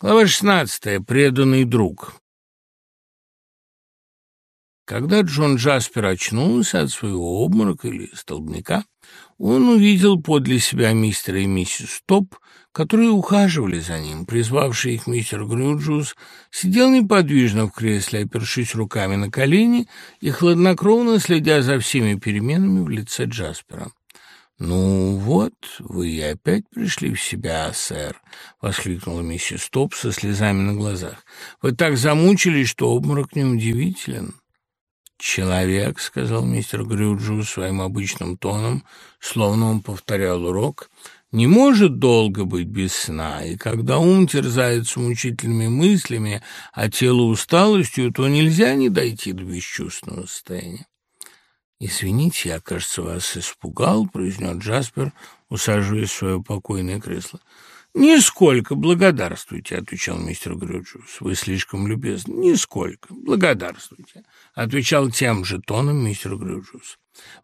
Глава 16. Преданный друг. Когда Джон Джаспер очнулся от своего обморока или столбняка, он увидел подле себя мистера и миссис Топ, которые ухаживали за ним. Призвавший их мистер Грюджус сидел неподвижно в кресле, опершись руками на колени и хладнокровно следя за всеми переменами в лице Джаспера. «Ну вот, вы опять пришли в себя, сэр», — воскликнула миссис Топ со слезами на глазах. «Вы так замучились, что обморок неудивителен». «Человек», — сказал мистер Грюджу своим обычным тоном, словно он повторял урок, «не может долго быть без сна, и когда ум терзается мучительными мыслями, а тело усталостью, то нельзя не дойти до бесчувственного состояния». «Извините, я, кажется, вас испугал», — произнес Джаспер, усаживаясь в свое покойное кресло. «Нисколько, благодарствуйте», — отвечал мистер Грюджус. «Вы слишком любезны». «Нисколько, благодарствуйте», — отвечал тем же тоном мистер Грюджус.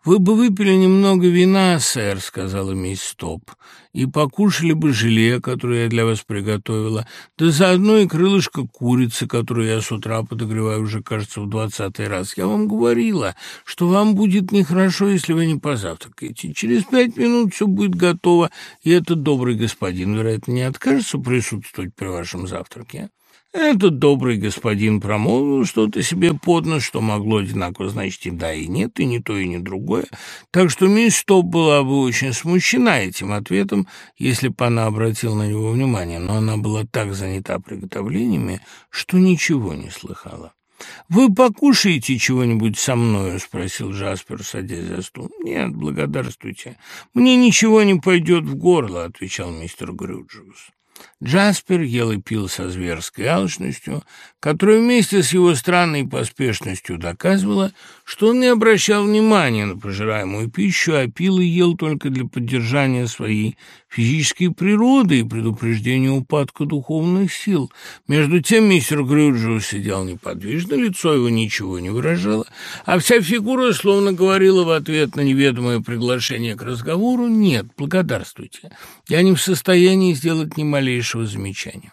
«Вы бы выпили немного вина, сэр», — сказала мисс Топ, «и покушали бы желе, которое я для вас приготовила, да заодно и крылышко курицы, которую я с утра подогреваю уже, кажется, в двадцатый раз. Я вам говорила, что вам будет нехорошо, если вы не позавтракаете. Через пять минут все будет готово, и этот добрый господин, вероятно, не откажется присутствовать при вашем завтраке». Этот добрый господин промолвил что-то себе под нос, что могло одинаково значить и да, и нет, и не то, и не другое. Так что мисс Топ была бы очень смущена этим ответом, если бы она обратила на него внимание, но она была так занята приготовлениями, что ничего не слыхала. «Вы покушаете чего-нибудь со мною?» — спросил Джаспер, садясь за стул. «Нет, благодарствуйте. Мне ничего не пойдет в горло», — отвечал мистер Грюджиус. Джаспер ел и пил со зверской алчностью, которая вместе с его странной поспешностью доказывала, что он не обращал внимания на пожираемую пищу, а пил и ел только для поддержания своей физической природы и предупреждения упадка духовных сил. Между тем мистер Грюджио сидел неподвижно, лицо его ничего не выражало, а вся фигура словно говорила в ответ на неведомое приглашение к разговору «Нет, благодарствуйте, я не в состоянии сделать ни малейшего малейшего замечания.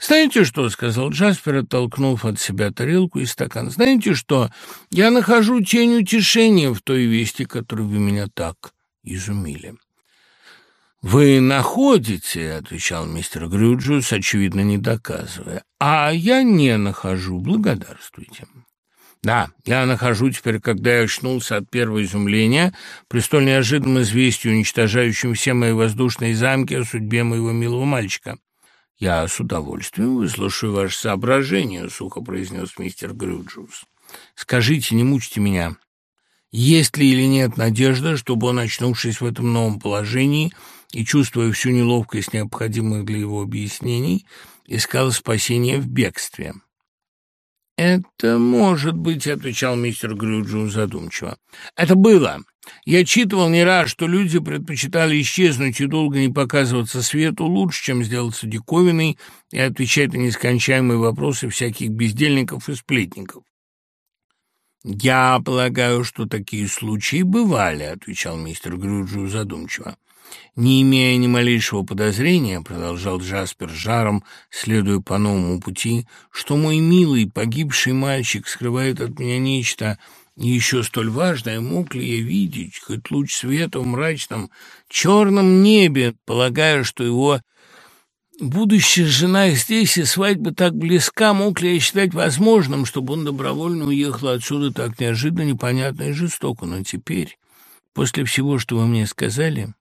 «Знаете что?» — сказал Джаспер, оттолкнув от себя тарелку и стакан. «Знаете что? Я нахожу тень утешения в той вести, которую вы меня так изумили». «Вы находите», — отвечал мистер Грюджус, очевидно, не доказывая. «А я не нахожу. Благодарствуйте». Да, я нахожу теперь, когда я очнулся от первого изумления, при столь неожиданном известии, уничтожающем все мои воздушные замки о судьбе моего милого мальчика. «Я с удовольствием выслушаю ваши соображения», — сухо произнес мистер Грюджус. «Скажите, не мучьте меня, есть ли или нет надежда, чтобы он, очнувшись в этом новом положении и чувствуя всю неловкость необходимых для его объяснений, искал спасения в бегстве?» «Это может быть», — отвечал мистер Грюджу задумчиво. «Это было. Я читывал не раз, что люди предпочитали исчезнуть и долго не показываться свету лучше, чем сделаться диковиной и отвечать на нескончаемые вопросы всяких бездельников и сплетников. «Я полагаю, что такие случаи бывали», — отвечал мистер Грюджу задумчиво. «Не имея ни малейшего подозрения», — продолжал Джаспер жаром, следуя по новому пути, «что мой милый погибший мальчик скрывает от меня нечто еще столь важное, мог ли я видеть хоть луч света в мрачном черном небе, полагая, что его будущая жена здесь и свадьба так близка, мог ли я считать возможным, чтобы он добровольно уехал отсюда так неожиданно, непонятно и жестоко. Но теперь, после всего, что вы мне сказали,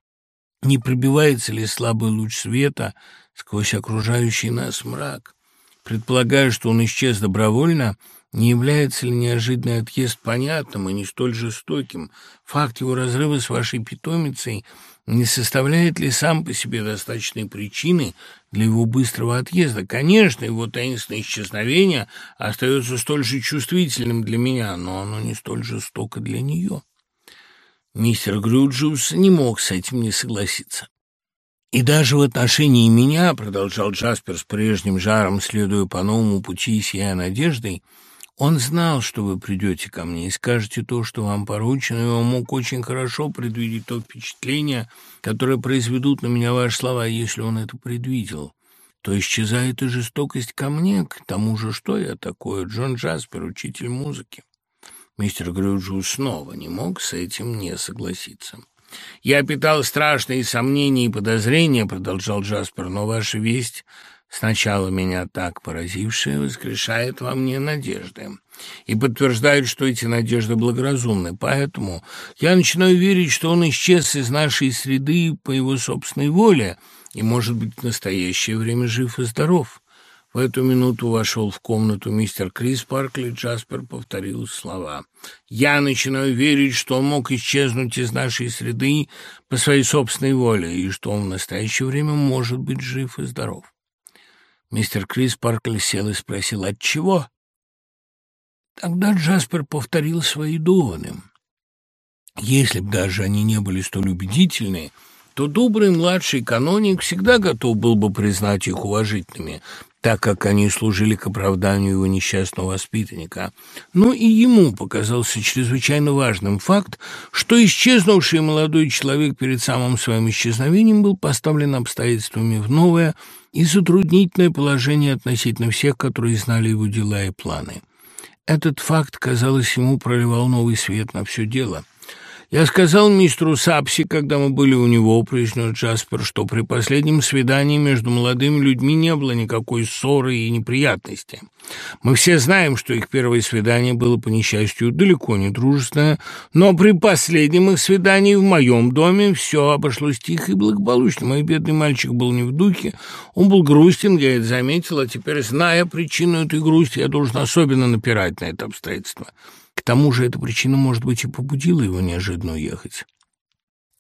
не пробивается ли слабый луч света сквозь окружающий нас мрак? Предполагаю, что он исчез добровольно, не является ли неожиданный отъезд понятным и не столь жестоким? Факт его разрыва с вашей питомицей не составляет ли сам по себе достаточной причины для его быстрого отъезда? Конечно, его таинственное исчезновение остается столь же чувствительным для меня, но оно не столь жестоко для нее. Мистер Грюджус не мог с этим не согласиться. «И даже в отношении меня, — продолжал Джаспер с прежним жаром, следуя по новому пути сияя надеждой, — он знал, что вы придете ко мне и скажете то, что вам поручено, и он мог очень хорошо предвидеть то впечатление, которое произведут на меня ваши слова, если он это предвидел. то исчезает и жестокость ко мне. К тому же, что я такое? Джон Джаспер, учитель музыки. Мистер Грюджу снова не мог с этим не согласиться. «Я питал страшные сомнения и подозрения», — продолжал Джаспер, «но ваша весть, сначала меня так поразившая, воскрешает во мне надежды и подтверждает, что эти надежды благоразумны. Поэтому я начинаю верить, что он исчез из нашей среды по его собственной воле и, может быть, в настоящее время жив и здоров». В эту минуту вошел в комнату мистер Крис Паркли, Джаспер повторил слова. «Я начинаю верить, что он мог исчезнуть из нашей среды по своей собственной воле, и что он в настоящее время может быть жив и здоров». Мистер Крис Паркли сел и спросил, «От чего?» Тогда Джаспер повторил свои доводы. Если б даже они не были столь убедительны, то добрый младший каноник всегда готов был бы признать их уважительными, так как они служили к оправданию его несчастного воспитанника. Но и ему показался чрезвычайно важным факт, что исчезнувший молодой человек перед самым своим исчезновением был поставлен обстоятельствами в новое и затруднительное положение относительно всех, которые знали его дела и планы. Этот факт, казалось, ему проливал новый свет на все дело – «Я сказал мистеру Сапси, когда мы были у него, — произнес Джаспер, — что при последнем свидании между молодыми людьми не было никакой ссоры и неприятности. Мы все знаем, что их первое свидание было, по несчастью, далеко не дружественное, но при последнем их свидании в моем доме все обошлось тихо и благополучно. Мой бедный мальчик был не в духе, он был грустен, я это заметил, а теперь, зная причину этой грусти, я должен особенно напирать на это обстоятельство». К тому же эта причина, может быть, и побудила его неожиданно уехать.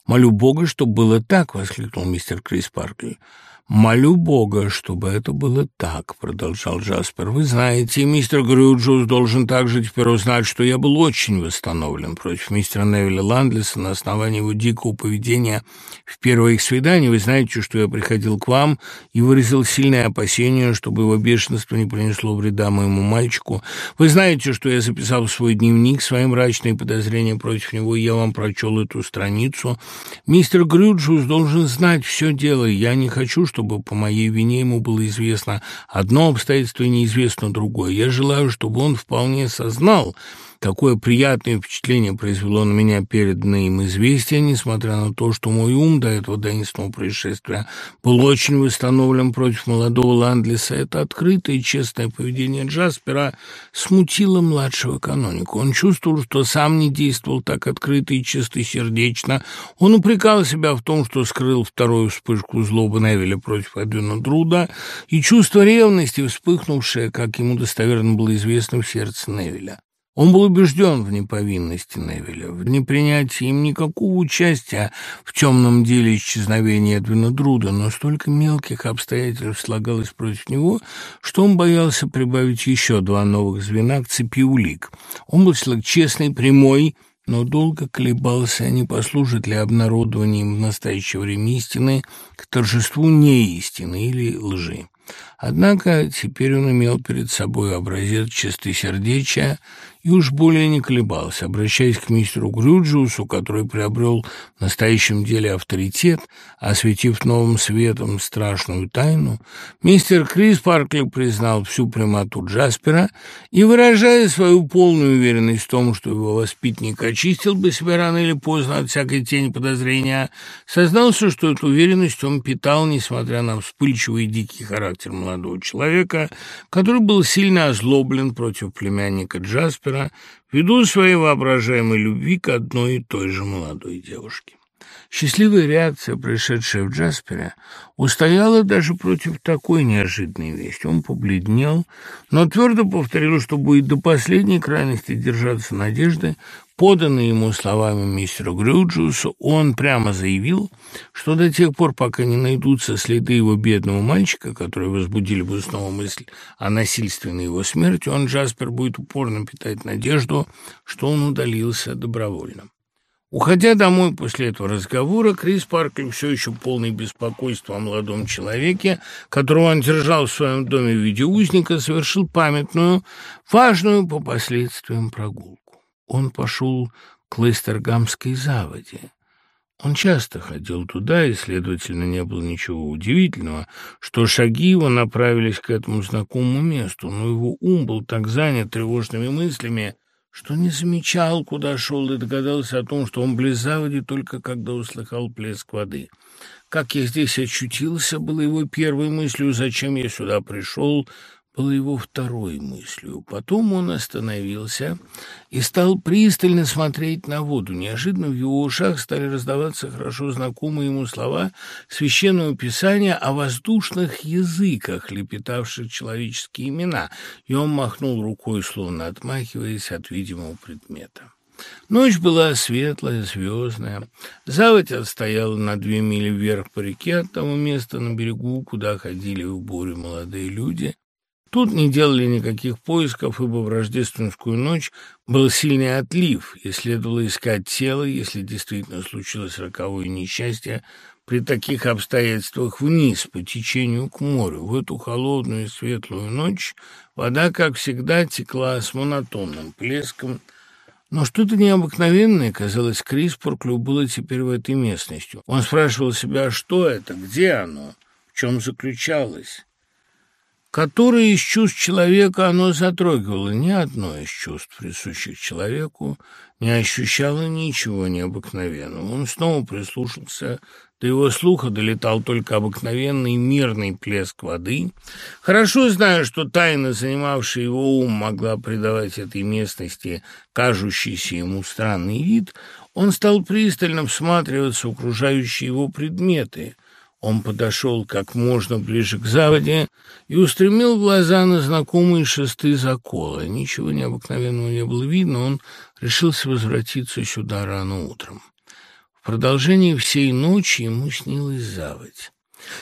«Молю Бога, чтобы было так!» — воскликнул мистер Крис Паркли. «Молю Бога, чтобы это было так», — продолжал Джаспер. «Вы знаете, мистер Грюджус должен также теперь узнать, что я был очень восстановлен против мистера Невилля Ландлиса на основании его дикого поведения в первое их свидание. Вы знаете, что я приходил к вам и выразил сильное опасение, чтобы его бешенство не принесло вреда моему мальчику. Вы знаете, что я записал в свой дневник свои мрачные подозрения против него, и я вам прочел эту страницу. Мистер Грюджус должен знать все дело, я не хочу, чтобы по моей вине ему было известно одно обстоятельство и неизвестно другое. Я желаю, чтобы он вполне сознал, Какое приятное впечатление произвело на меня переданное им известие, несмотря на то, что мой ум до этого таинственного происшествия был очень восстановлен против молодого Ландлиса. Это открытое и честное поведение Джаспера смутило младшего каноника. Он чувствовал, что сам не действовал так открыто и чистосердечно. Он упрекал себя в том, что скрыл вторую вспышку злобы Невеля против Эдвина Друда, и чувство ревности, вспыхнувшее, как ему достоверно было известно, в сердце Невеля. Он был убежден в неповинности Невеля, в непринятии им никакого участия в темном деле исчезновения Эдвина Друда, но столько мелких обстоятельств слагалось против него, что он боялся прибавить еще два новых звена к цепи улик. Он был человек честный, прямой, но долго колебался, не послужит ли обнародованием в настоящее время истины к торжеству неистины или лжи. Однако теперь он имел перед собой образец чистосердечия и уж более не колебался, обращаясь к мистеру Грюджиусу, который приобрел в настоящем деле авторитет, осветив новым светом страшную тайну, мистер Крис Паркли признал всю прямоту Джаспера и, выражая свою полную уверенность в том, что его воспитанник очистил бы себя рано или поздно от всякой тени подозрения, сознался, что эту уверенность он питал, несмотря на вспыльчивый и дикий характер молодого человека, который был сильно озлоблен против племянника Джаспера, Гитлера ввиду своей воображаемой любви к одной и той же молодой девушке. Счастливая реакция, происшедшая в Джаспере, устояла даже против такой неожиданной вести. Он побледнел, но твердо повторил, что будет до последней крайности держаться надежды, поданной ему словами мистера Грюджуса, он прямо заявил, что до тех пор, пока не найдутся следы его бедного мальчика, которые возбудили бы снова мысль о насильственной его смерти, он, Джаспер, будет упорно питать надежду, что он удалился добровольно. Уходя домой после этого разговора, Крис Паркер, все еще полный беспокойства о молодом человеке, которого он держал в своем доме в виде узника, совершил памятную, важную по последствиям прогулку. Он пошел к Лестергамской заводе. Он часто ходил туда, и, следовательно, не было ничего удивительного, что шаги его направились к этому знакомому месту, но его ум был так занят тревожными мыслями, что не замечал, куда шел, и догадался о том, что он близ заводи только когда услыхал плеск воды. Как я здесь очутился, было его первой мыслью, зачем я сюда пришел, было его второй мыслью. Потом он остановился и стал пристально смотреть на воду. Неожиданно в его ушах стали раздаваться хорошо знакомые ему слова священного писания о воздушных языках, лепетавших человеческие имена, и он махнул рукой, словно отмахиваясь от видимого предмета. Ночь была светлая, звездная. Заводь отстояла на две мили вверх по реке от того места на берегу, куда ходили в бурю молодые люди. Тут не делали никаких поисков, ибо в рождественскую ночь был сильный отлив, и следовало искать тело, если действительно случилось роковое несчастье, при таких обстоятельствах вниз, по течению к морю. В эту холодную и светлую ночь вода, как всегда, текла с монотонным плеском, но что-то необыкновенное, казалось, Криспорклю было теперь в этой местности. Он спрашивал себя, что это, где оно, в чем заключалось. Которое из чувств человека оно затрогивало, ни одно из чувств, присущих человеку, не ощущало ничего необыкновенного. Он снова прислушался, до его слуха долетал только обыкновенный мирный плеск воды. Хорошо зная, что тайна, занимавшая его ум, могла придавать этой местности кажущийся ему странный вид, он стал пристально всматриваться в окружающие его предметы — он подошел как можно ближе к заводе и устремил глаза на знакомые шесты закола. Ничего необыкновенного не было видно, он решился возвратиться сюда рано утром. В продолжении всей ночи ему снилась заводь.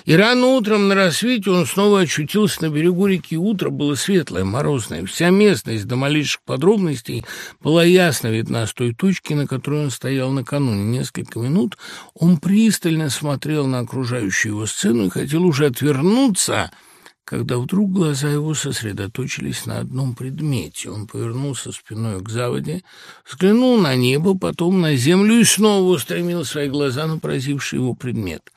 И рано утром на рассвете он снова очутился на берегу реки. Утро было светлое, морозное. Вся местность до малейших подробностей была ясно видна с той точки, на которой он стоял накануне. Несколько минут он пристально смотрел на окружающую его сцену и хотел уже отвернуться — когда вдруг глаза его сосредоточились на одном предмете. Он повернулся спиной к заводе, взглянул на небо, потом на землю и снова устремил свои глаза на поразивший его предмет.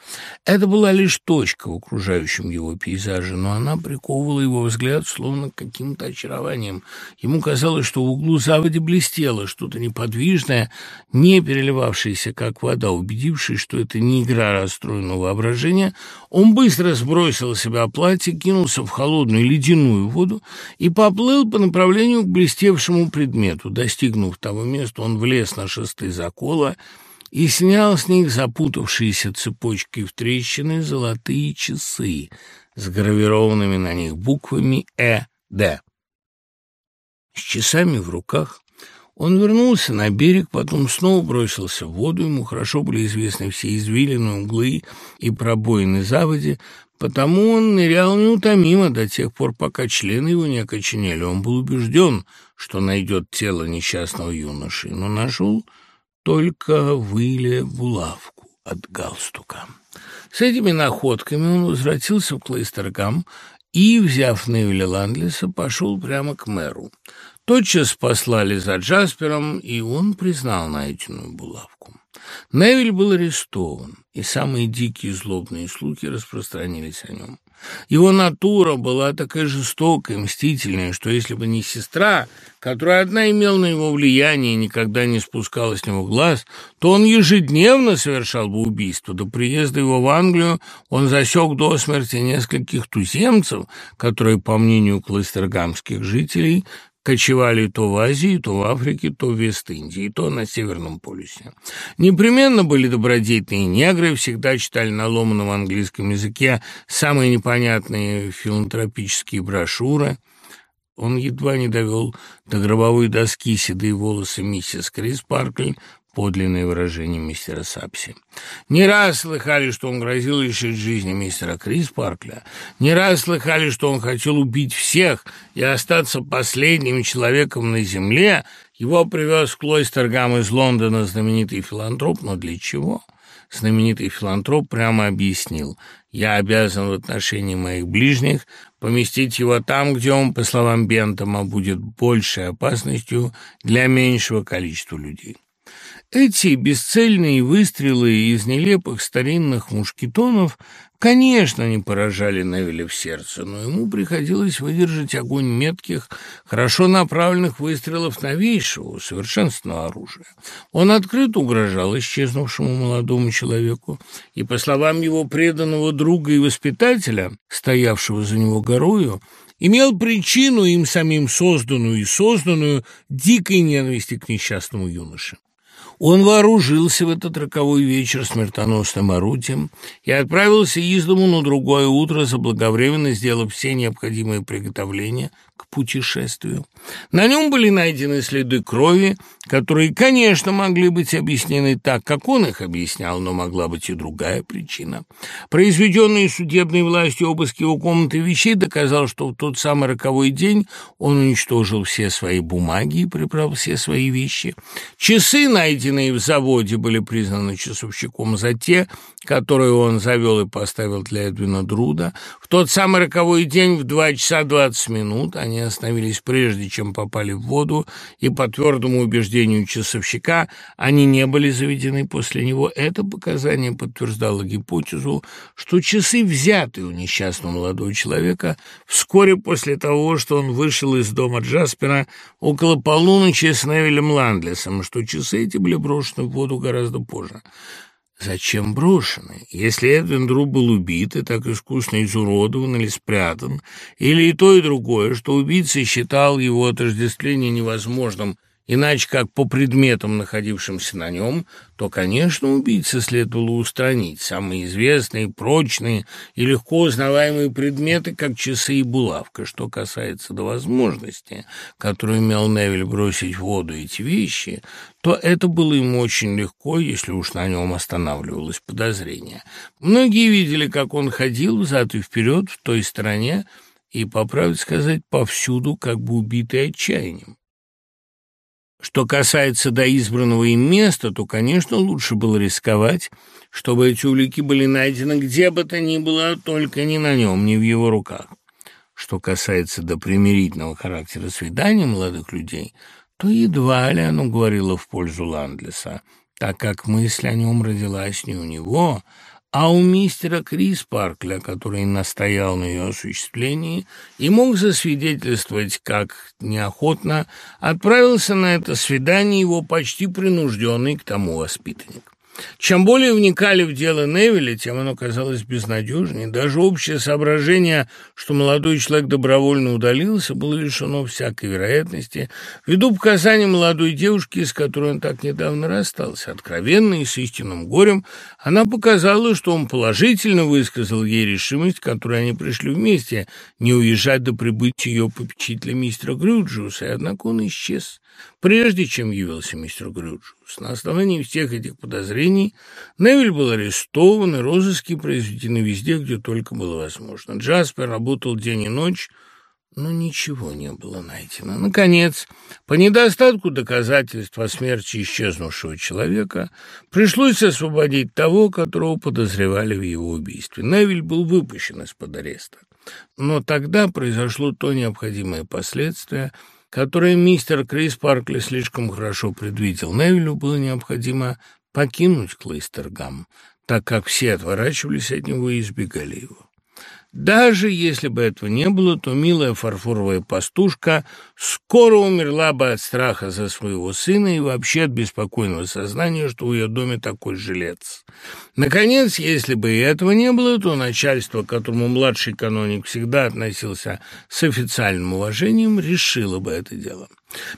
Это была лишь точка в окружающем его пейзаже, но она приковывала его взгляд словно каким-то очарованием. Ему казалось, что в углу заводи блестело что-то неподвижное, не переливавшееся, как вода. Убедившись, что это не игра расстроенного воображения, он быстро сбросил себя платье, кинул кинулся в холодную ледяную воду и поплыл по направлению к блестевшему предмету. Достигнув того места, он влез на шесты закола и снял с них запутавшиеся цепочки в трещины золотые часы с гравированными на них буквами «Э», «Д». С часами в руках он вернулся на берег, потом снова бросился в воду. Ему хорошо были известны все извилины, углы и пробоины заводи, потому он нырял неутомимо до тех пор, пока члены его не окоченели. Он был убежден, что найдет тело несчастного юноши, но нашел только выле булавку от галстука. С этими находками он возвратился в Клейстергам и, взяв Невиля Ландлиса, пошел прямо к мэру. Тотчас послали за Джаспером, и он признал найденную булавку. Невиль был арестован, и самые дикие злобные слухи распространились о нем. Его натура была такая жестокая, мстительная, что если бы не сестра, которая одна имела на его влияние и никогда не спускала с него глаз, то он ежедневно совершал бы убийство. До приезда его в Англию он засек до смерти нескольких туземцев, которые, по мнению кластергамских жителей, кочевали то в Азии, то в Африке, то в Вест-Индии, то на Северном полюсе. Непременно были добродетельные негры, всегда читали на ломаном английском языке самые непонятные филантропические брошюры. Он едва не довел до гробовой доски седые волосы миссис Крис Паркль, подлинное выражение мистера Сапси. Не раз слыхали, что он грозил лишить жизни мистера Крис Паркля. Не раз слыхали, что он хотел убить всех и остаться последним человеком на земле. Его привез в Клойстергам из Лондона знаменитый филантроп, но для чего? Знаменитый филантроп прямо объяснил. «Я обязан в отношении моих ближних поместить его там, где он, по словам Бентома, будет большей опасностью для меньшего количества людей». Эти бесцельные выстрелы из нелепых старинных мушкетонов Конечно, не поражали Невеля в сердце, но ему приходилось выдержать огонь метких, хорошо направленных выстрелов новейшего, совершенственного оружия. Он открыто угрожал исчезнувшему молодому человеку, и, по словам его преданного друга и воспитателя, стоявшего за него горою, имел причину им самим созданную и созданную дикой ненависти к несчастному юноше. Он вооружился в этот роковой вечер смертоносным орудием и отправился из дому на другое утро, заблаговременно сделав все необходимые приготовления к путешествию. На нем были найдены следы крови, которые, конечно, могли быть объяснены так, как он их объяснял, но могла быть и другая причина. Произведенные судебной властью обыски его комнаты вещей доказал, что в тот самый роковой день он уничтожил все свои бумаги и прибрал все свои вещи. Часы, найденные в заводе, были признаны часовщиком за те, которые он завел и поставил для Эдвина Друда. В тот самый роковой день в два часа двадцать минут они остановились прежде, чем попали в воду, и по твердому убеждению часовщика они не были заведены после него. Это показание подтверждало гипотезу, что часы, взятые у несчастного молодого человека, вскоре после того, что он вышел из дома Джаспера около полуночи с Невилем Ландлесом, что часы эти были брошены в воду гораздо позже. Зачем брошены? Если Эдвин Дру был убит и так искусно изуродован или спрятан, или и то, и другое, что убийца считал его отождествление невозможным Иначе как по предметам, находившимся на нем, то, конечно, убийцы следовало устранить. Самые известные, прочные и легко узнаваемые предметы, как часы и булавка. Что касается до возможности, которую имел Невиль бросить в воду эти вещи, то это было ему очень легко, если уж на нем останавливалось подозрение. Многие видели, как он ходил взад и вперед в той стороне, и, по правде сказать, повсюду, как бы убитый отчаянием. Что касается до избранного им места, то, конечно, лучше было рисковать, чтобы эти улики были найдены где бы то ни было, только не на нем, не в его руках. Что касается до примирительного характера свидания молодых людей, то едва ли оно говорило в пользу Ландлеса, так как мысль о нем родилась не у него, а у мистера Крис Паркля, который настоял на ее осуществлении и мог засвидетельствовать, как неохотно отправился на это свидание его почти принужденный к тому воспитанник. Чем более вникали в дело Невилля, тем оно казалось безнадежнее. Даже общее соображение, что молодой человек добровольно удалился, было лишено всякой вероятности, ввиду показаний молодой девушки, с которой он так недавно расстался. Откровенно и с истинным горем она показала, что он положительно высказал ей решимость, которой они пришли вместе, не уезжать до прибытия ее попечителя мистера Грюджиуса, и однако он исчез прежде чем явился мистер Грюджиус. На основании всех этих подозрений Невиль был арестован, и розыски произведены везде, где только было возможно. Джаспер работал день и ночь, но ничего не было найдено. Наконец, по недостатку доказательств о смерти исчезнувшего человека, пришлось освободить того, которого подозревали в его убийстве. Невиль был выпущен из-под ареста. Но тогда произошло то необходимое последствие – которое мистер Крис Паркли слишком хорошо предвидел. Невилю было необходимо покинуть Клейстергам, так как все отворачивались от него и избегали его. Даже если бы этого не было, то милая фарфоровая пастушка скоро умерла бы от страха за своего сына и вообще от беспокойного сознания, что в ее доме такой жилец. Наконец, если бы и этого не было, то начальство, к которому младший каноник всегда относился с официальным уважением, решило бы это дело.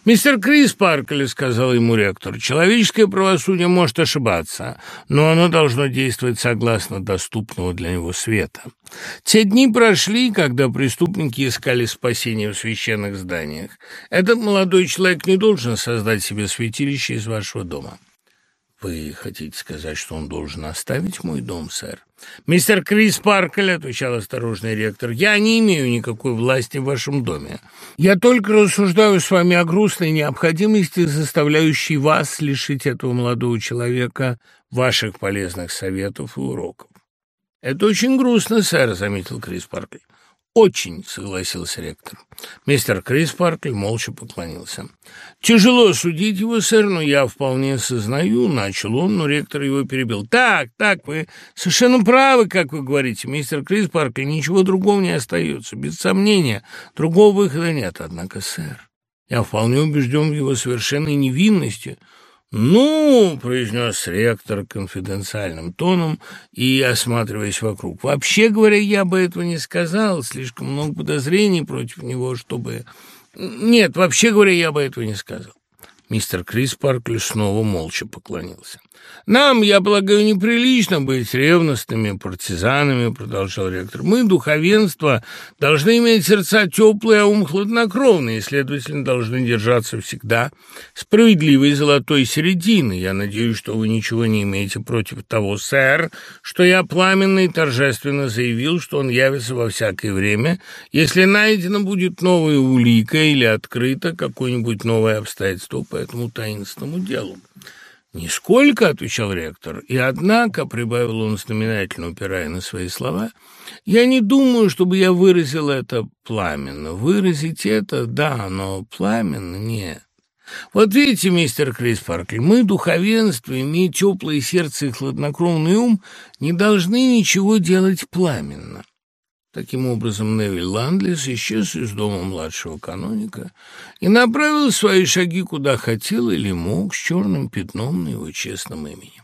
«Мистер Крис Паркли», — сказал ему ректор, — «человеческое правосудие может ошибаться, но оно должно действовать согласно доступного для него света». Те дни прошли, когда преступники искали спасения в священных зданиях. Этот молодой человек не должен создать себе святилище из вашего дома. «Вы хотите сказать, что он должен оставить мой дом, сэр?» «Мистер Крис Паркель», — отвечал осторожный ректор, — «я не имею никакой власти в вашем доме. Я только рассуждаю с вами о грустной необходимости, заставляющей вас лишить этого молодого человека ваших полезных советов и уроков». «Это очень грустно, сэр», — заметил Крис Паркель. «Очень», — согласился ректор. Мистер Крис Паркль молча поклонился. «Тяжело судить его, сэр, но я вполне сознаю», — начал он, но ректор его перебил. «Так, так, вы совершенно правы, как вы говорите, мистер Крис Паркль, ничего другого не остается. Без сомнения, другого выхода нет. Однако, сэр, я вполне убежден в его совершенной невинности». «Ну», — произнес ректор конфиденциальным тоном и осматриваясь вокруг, «вообще говоря, я бы этого не сказал, слишком много подозрений против него, чтобы...» «Нет, вообще говоря, я бы этого не сказал». Мистер Крис Паркли снова молча поклонился. «Нам, я полагаю, неприлично быть ревностными партизанами», — продолжал ректор. «Мы, духовенство, должны иметь сердца теплые, а ум хладнокровный, и, следовательно, должны держаться всегда справедливой золотой середины. Я надеюсь, что вы ничего не имеете против того, сэр, что я пламенно и торжественно заявил, что он явится во всякое время, если найдено будет новая улика или открыто какое-нибудь новое обстоятельство по этому таинственному делу». «Нисколько», — отвечал ректор, — «и однако», — прибавил он знаменательно, упирая на свои слова, — «я не думаю, чтобы я выразил это пламенно. Выразить это — да, но пламенно — нет». Вот видите, мистер Криспаркл, мы, духовенство, имея теплое сердце и хладнокровный ум, не должны ничего делать пламенно. Таким образом, Невиль Ландлис исчез из дома младшего каноника и направил свои шаги куда хотел или мог, с черным пятном на его честном имени.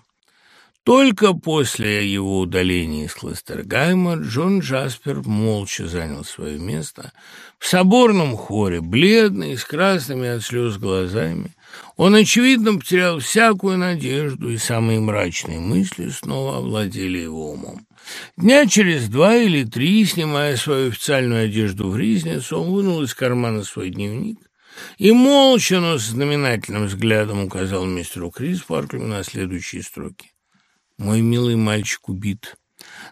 Только после его удаления из Клойстергэма Джон Джаспер молча занял свое место в соборном хоре, бледный, с красными от слез глазами. Он, очевидно, потерял всякую надежду, и самые мрачные мысли снова овладели его умом. Дня через два или три, снимая свою официальную одежду в ризницу, он вынул из кармана свой дневник и молча, но с знаменательным взглядом указал мистеру Крис Парклю на следующие строки. «Мой милый мальчик убит.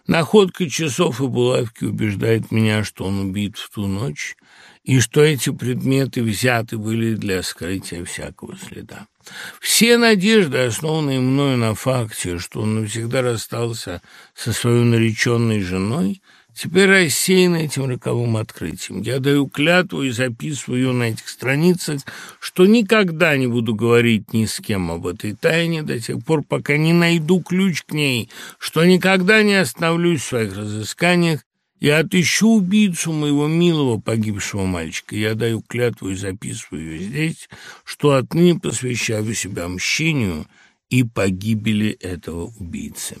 Находка часов и булавки убеждает меня, что он убит в ту ночь, и что эти предметы взяты были для скрытия всякого следа. Все надежды, основанные мною на факте, что он навсегда расстался со своей нареченной женой, теперь рассеяны этим роковым открытием. Я даю клятву и записываю на этих страницах, что никогда не буду говорить ни с кем об этой тайне до тех пор, пока не найду ключ к ней, что никогда не остановлюсь в своих разысканиях я отыщу убийцу моего милого погибшего мальчика. Я даю клятву и записываю ее здесь, что отныне посвящаю себя мщению и погибели этого убийцы.